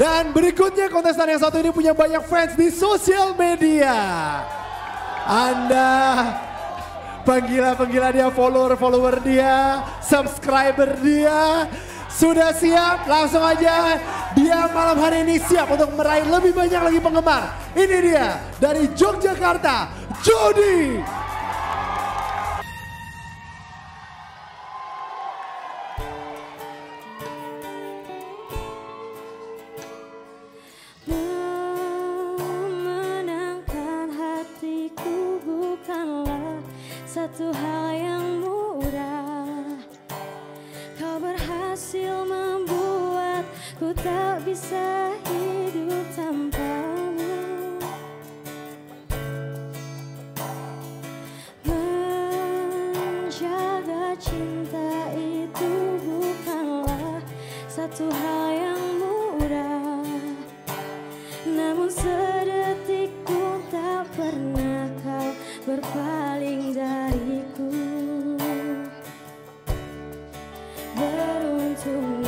Dan berikutnya kontestan yang satu ini punya banyak fans di sosial media. Anda penggila-penggila dia, follower-follower dia, subscriber dia. Sudah siap? Langsung aja. Dia malam hari ini siap untuk meraih lebih banyak lagi penggemar. Ini dia dari Yogyakarta, Jody. diriku bukanlah satu hal yang murah Kau berhasil membuatku tak bisa hidup tanpamu. Menjaga cinta itu bukanlah satu hal yang murah Namun berpaling dariku. Beruntung